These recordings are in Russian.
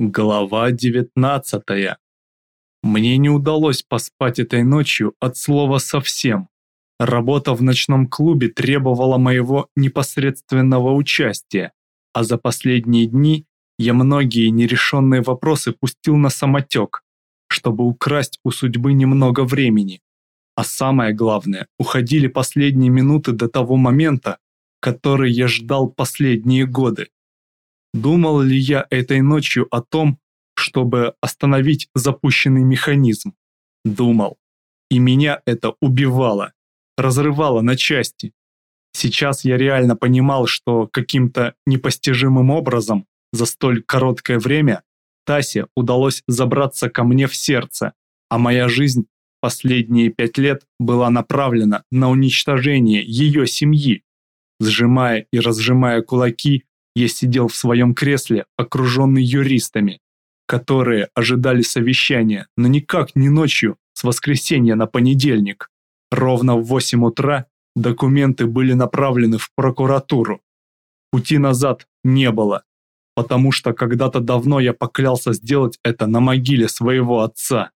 Глава 19. Мне не удалось поспать этой ночью от слова совсем. Работа в ночном клубе требовала моего непосредственного участия, а за последние дни я многие нерешенные вопросы пустил на самотек, чтобы украсть у судьбы немного времени. А самое главное, уходили последние минуты до того момента, который я ждал последние годы. Думал ли я этой ночью о том, чтобы остановить запущенный механизм? Думал. И меня это убивало, разрывало на части. Сейчас я реально понимал, что каким-то непостижимым образом за столь короткое время Тасе удалось забраться ко мне в сердце, а моя жизнь последние пять лет была направлена на уничтожение ее семьи. Сжимая и разжимая кулаки, я сидел в своем кресле, окруженный юристами, которые ожидали совещания, но никак не ночью с воскресенья на понедельник. Ровно в 8 утра документы были направлены в прокуратуру. Пути назад не было, потому что когда-то давно я поклялся сделать это на могиле своего отца.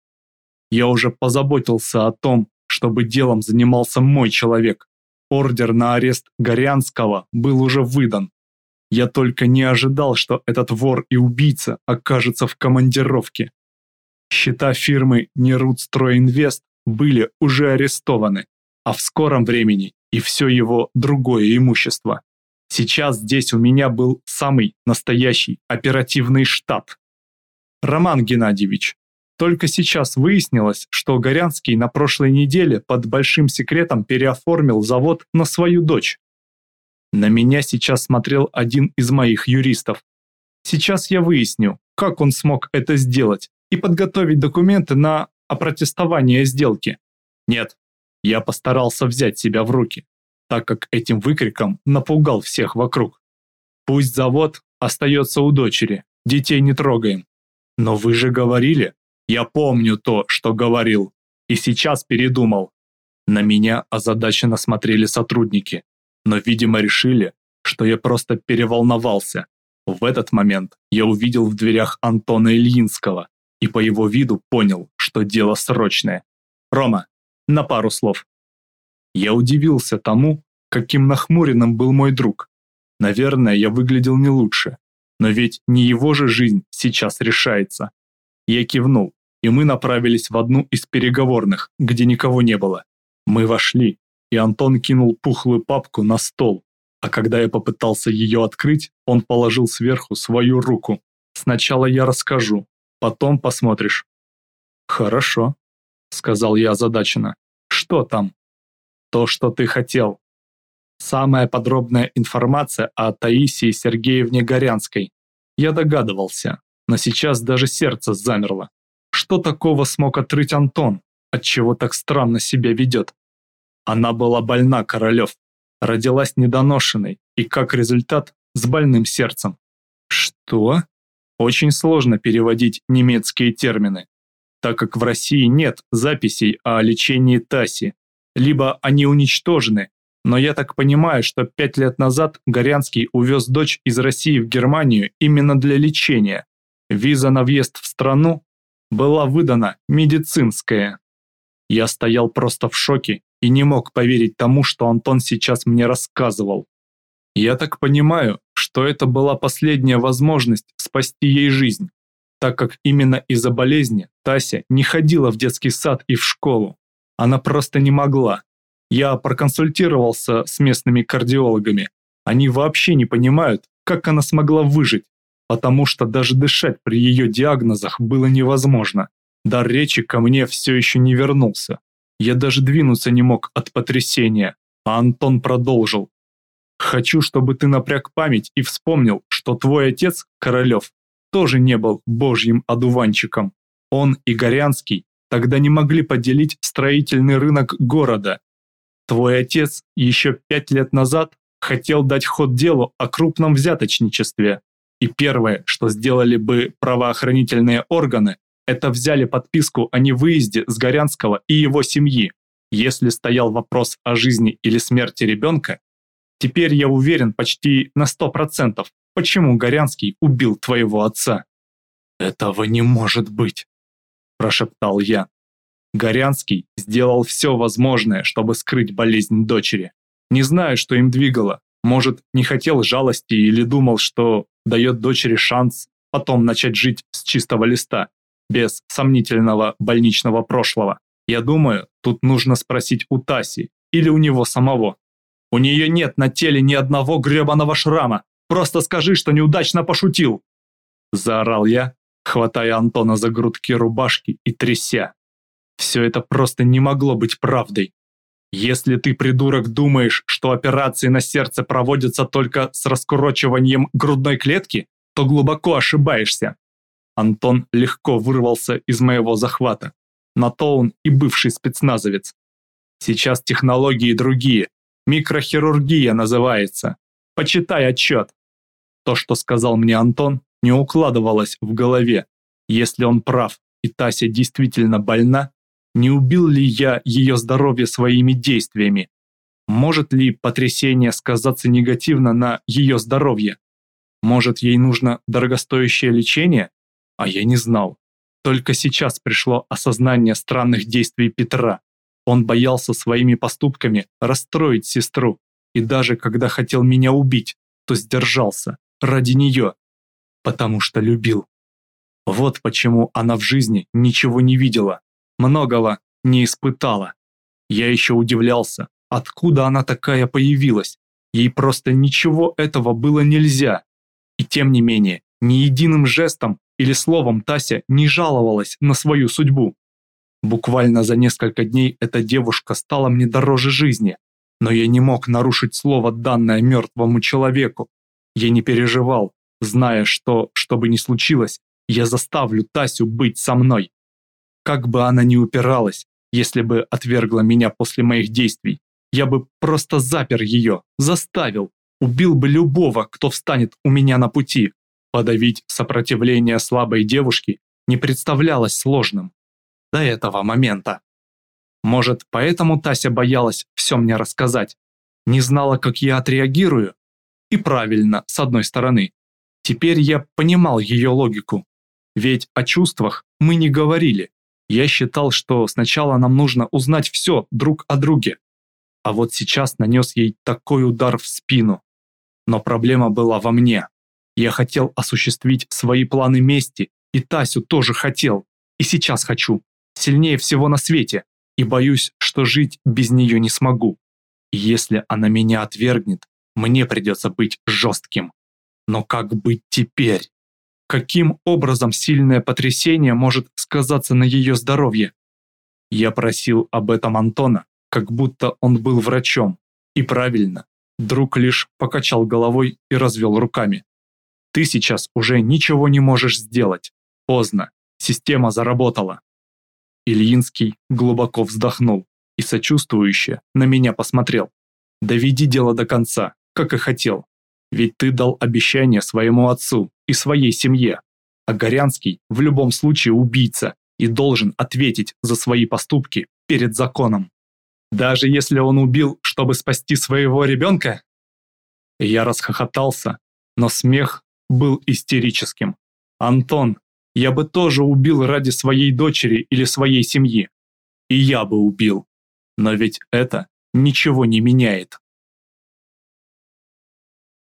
Я уже позаботился о том, чтобы делом занимался мой человек. Ордер на арест Горянского был уже выдан, я только не ожидал, что этот вор и убийца окажется в командировке. Счета фирмы Нерудстройинвест были уже арестованы, а в скором времени и все его другое имущество. Сейчас здесь у меня был самый настоящий оперативный штаб. Роман Геннадьевич, только сейчас выяснилось, что Горянский на прошлой неделе под большим секретом переоформил завод на свою дочь. На меня сейчас смотрел один из моих юристов. Сейчас я выясню, как он смог это сделать и подготовить документы на опротестование сделки. Нет, я постарался взять себя в руки, так как этим выкриком напугал всех вокруг. Пусть завод остается у дочери, детей не трогаем. Но вы же говорили, я помню то, что говорил, и сейчас передумал. На меня озадаченно смотрели сотрудники но, видимо, решили, что я просто переволновался. В этот момент я увидел в дверях Антона Ильинского и по его виду понял, что дело срочное. «Рома, на пару слов». Я удивился тому, каким нахмуренным был мой друг. Наверное, я выглядел не лучше, но ведь не его же жизнь сейчас решается. Я кивнул, и мы направились в одну из переговорных, где никого не было. Мы вошли, и Антон кинул пухлую папку на стол, а когда я попытался ее открыть, он положил сверху свою руку. «Сначала я расскажу, потом посмотришь». «Хорошо», — сказал я озадаченно. «Что там?» «То, что ты хотел». Самая подробная информация о Таисии Сергеевне Горянской. Я догадывался, но сейчас даже сердце замерло. Что такого смог отрыть Антон? Отчего так странно себя ведет? Она была больна, Королев, родилась недоношенной и, как результат, с больным сердцем. Что? Очень сложно переводить немецкие термины, так как в России нет записей о лечении Таси, либо они уничтожены, но я так понимаю, что пять лет назад Горянский увез дочь из России в Германию именно для лечения. Виза на въезд в страну была выдана медицинская. Я стоял просто в шоке и не мог поверить тому, что Антон сейчас мне рассказывал. Я так понимаю, что это была последняя возможность спасти ей жизнь, так как именно из-за болезни Тася не ходила в детский сад и в школу. Она просто не могла. Я проконсультировался с местными кардиологами. Они вообще не понимают, как она смогла выжить, потому что даже дышать при ее диагнозах было невозможно. Дар речи ко мне все еще не вернулся. Я даже двинуться не мог от потрясения, а Антон продолжил. «Хочу, чтобы ты напряг память и вспомнил, что твой отец, Королев, тоже не был божьим одуванчиком. Он и Горянский тогда не могли поделить строительный рынок города. Твой отец еще пять лет назад хотел дать ход делу о крупном взяточничестве. И первое, что сделали бы правоохранительные органы, это взяли подписку о невыезде с Горянского и его семьи. Если стоял вопрос о жизни или смерти ребенка, теперь я уверен почти на 100%, почему Горянский убил твоего отца. «Этого не может быть!» – прошептал я. Горянский сделал все возможное, чтобы скрыть болезнь дочери. Не знаю, что им двигало. Может, не хотел жалости или думал, что дает дочери шанс потом начать жить с чистого листа, без сомнительного больничного прошлого. Я думаю, тут нужно спросить у Таси или у него самого. У нее нет на теле ни одного гребаного шрама. Просто скажи, что неудачно пошутил!» Заорал я, хватая Антона за грудки рубашки и тряся. Все это просто не могло быть правдой. Если ты, придурок, думаешь, что операции на сердце проводятся только с раскурочиванием грудной клетки, то глубоко ошибаешься. Антон легко вырвался из моего захвата. На то он и бывший спецназовец. Сейчас технологии другие. Микрохирургия называется. Почитай отчет. То, что сказал мне Антон, не укладывалось в голове. Если он прав, и Тася действительно больна, не убил ли я ее здоровье своими действиями? Может ли потрясение сказаться негативно на ее здоровье? Может, ей нужно дорогостоящее лечение? А я не знал. Только сейчас пришло осознание странных действий Петра. Он боялся своими поступками расстроить сестру, и даже когда хотел меня убить, то сдержался ради нее, потому что любил. Вот почему она в жизни ничего не видела, многого не испытала. Я еще удивлялся, откуда она такая появилась. Ей просто ничего этого было нельзя. И тем не менее, ни единым жестом или словом Тася не жаловалась на свою судьбу. Буквально за несколько дней эта девушка стала мне дороже жизни, но я не мог нарушить слово, данное мертвому человеку. Я не переживал, зная, что, что бы ни случилось, я заставлю Тасю быть со мной. Как бы она ни упиралась, если бы отвергла меня после моих действий, я бы просто запер ее, заставил, убил бы любого, кто встанет у меня на пути. Подавить сопротивление слабой девушки не представлялось сложным. До этого момента. Может, поэтому Тася боялась все мне рассказать. Не знала, как я отреагирую? И правильно, с одной стороны. Теперь я понимал ее логику. Ведь о чувствах мы не говорили. Я считал, что сначала нам нужно узнать все друг о друге. А вот сейчас нанес ей такой удар в спину. Но проблема была во мне. Я хотел осуществить свои планы мести, и Тасю тоже хотел. И сейчас хочу. Сильнее всего на свете. И боюсь, что жить без нее не смогу. И если она меня отвергнет, мне придется быть жестким. Но как быть теперь? каким образом сильное потрясение может сказаться на ее здоровье. Я просил об этом Антона, как будто он был врачом. И правильно, друг лишь покачал головой и развел руками. Ты сейчас уже ничего не можешь сделать. Поздно. Система заработала. Ильинский глубоко вздохнул и сочувствующе на меня посмотрел. Доведи дело до конца, как и хотел. Ведь ты дал обещание своему отцу и своей семье. А Горянский в любом случае убийца и должен ответить за свои поступки перед законом. Даже если он убил, чтобы спасти своего ребенка? Я расхохотался, но смех был истерическим. Антон, я бы тоже убил ради своей дочери или своей семьи. И я бы убил. Но ведь это ничего не меняет.